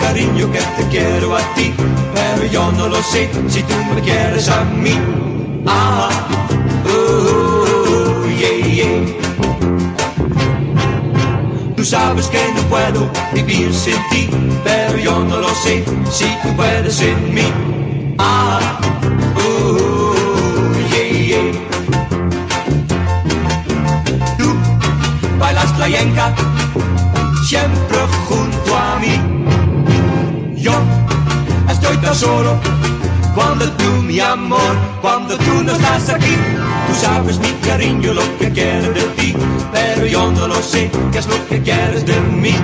cariño que te quiero a ti, pero yo no lo sé si tú me quieres a mí. Ah, uh, yeah, yeah. Tú sabes que no puedo vivir sin ti, pero yo no lo sé si tú puedes sin mí. Ah, uh, yeah, yeah. Tú bailas la yenca siempre junto solo cuando tú, mi amor, cuando tú no estás aquí. Tú sabes, mi cariño, lo que quiero de ti, pero yo no lo sé, qué es lo que quieres de mí.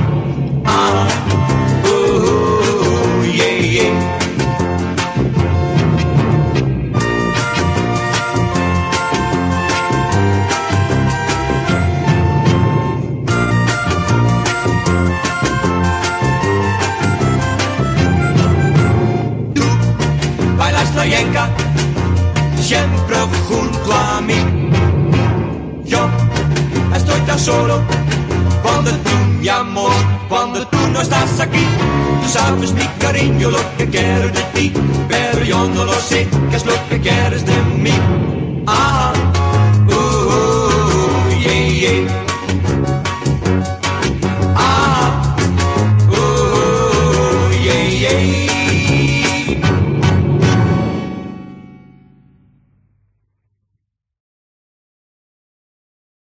Yenca siempre junto a mí. Yo estoy tan solo cuando tú, mi amor, cuando tú no estás aquí. Tú sabes, mi cariño, lo que quiero de ti, pero yo no lo sé, qué es lo que de mí. Ah, uh, yeah, yeah.